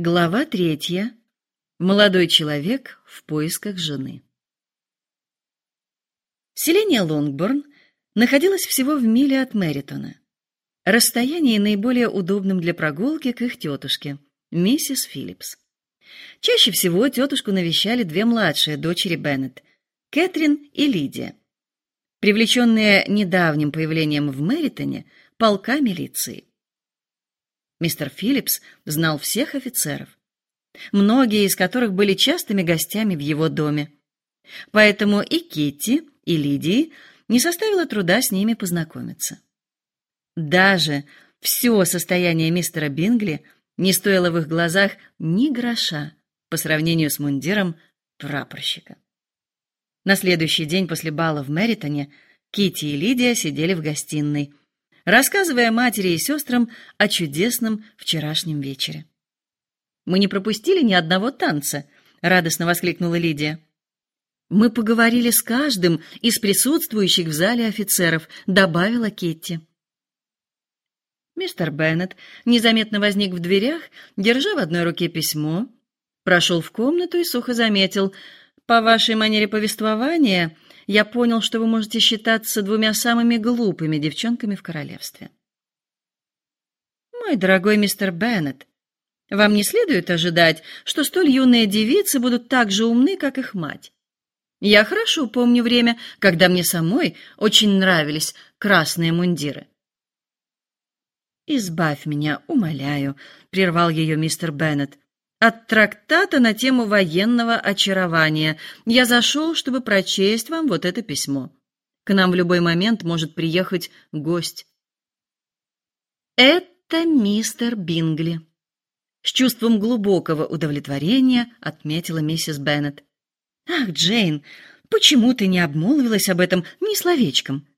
Глава третья. Молодой человек в поисках жены. Селение Лонгборн находилось всего в миле от Мэритона. Расстояние наиболее удобным для прогулки к их тетушке, миссис Филлипс. Чаще всего тетушку навещали две младшие дочери Беннет, Кэтрин и Лидия, привлеченные недавним появлением в Мэритоне полка милиции. Мистер Филлипс знал всех офицеров, многие из которых были частыми гостями в его доме. Поэтому и Китти, и Лидии не составило труда с ними познакомиться. Даже все состояние мистера Бингли не стоило в их глазах ни гроша по сравнению с мундиром прапорщика. На следующий день после бала в Мэритоне Китти и Лидия сидели в гостиной, рассказывая матери и сестрам о чудесном вчерашнем вечере. «Мы не пропустили ни одного танца», — радостно воскликнула Лидия. «Мы поговорили с каждым из присутствующих в зале офицеров», — добавила Кетти. Мистер Беннет незаметно возник в дверях, держа в одной руке письмо, прошел в комнату и сухо заметил, «По вашей манере повествования я понял, что вы можете считаться двумя самыми глупыми девчонками в королевстве. Мой дорогой мистер Беннет, вам не следует ожидать, что столь юные девицы будут так же умны, как их мать. Я хорошо помню время, когда мне самой очень нравились красные мундиры. Избавь меня, умоляю, прервал ее мистер Беннет. От трактата на тему военного очарования. Я зашел, чтобы прочесть вам вот это письмо. К нам в любой момент может приехать гость. Это мистер Бингли. С чувством глубокого удовлетворения отметила миссис Беннет. Ах, Джейн, почему ты не обмолвилась об этом ни словечком?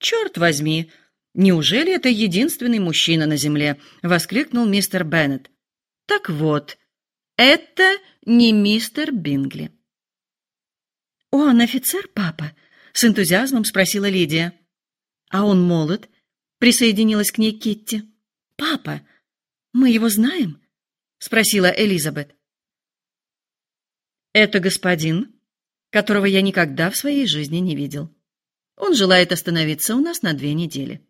Черт возьми, неужели это единственный мужчина на земле? воскликнул мистер Беннет. Так вот, это не мистер Бингли. Он офицер, папа? С энтузиазмом спросила Лидия. А он молод? Присоединилась к ней Китти. Папа, мы его знаем? Спросила Элизабет. Это господин, которого я никогда в своей жизни не видел. Он желает остановиться у нас на две недели.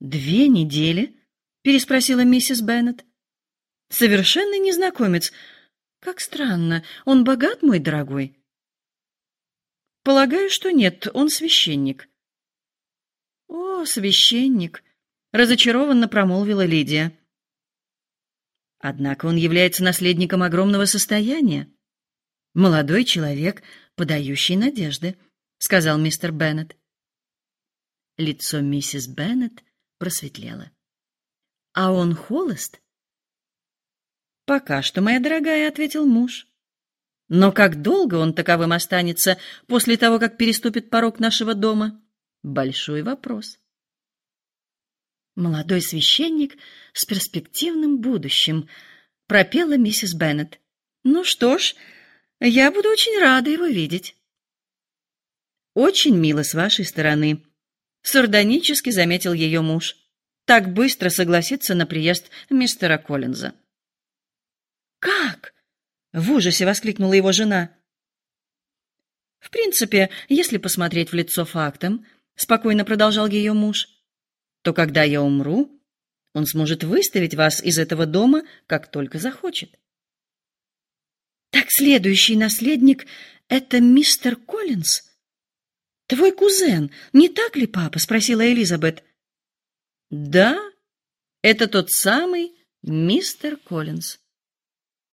Две недели? Переспросила миссис Беннет. Совершенный незнакомец. Как странно. Он богат, мой дорогой? Полагаю, что нет, он священник. О, священник, разочарованно промолвила Лидия. Однако он является наследником огромного состояния. Молодой человек, подающий надежды, сказал мистер Беннет. Лицо миссис Беннет просветлело. А он холост? Пока что, моя дорогая, ответил муж. Но как долго он таковым останется после того, как переступит порог нашего дома? Большой вопрос. Молодой священник с перспективным будущим, пропела миссис Беннет. Ну что ж, я буду очень рада его видеть. Очень мило с вашей стороны, сардонически заметил ее муж так быстро согласиться на приезд мистера Коллинза. Как? В ужасе воскликнула его жена. В принципе, если посмотреть в лицо фактам, спокойно продолжал ее муж, то когда я умру, он сможет выставить вас из этого дома, как только захочет. Так следующий наследник это мистер Коллинз? Твой кузен, не так ли, папа, спросила Элизабет. Да, это тот самый мистер Коллинз.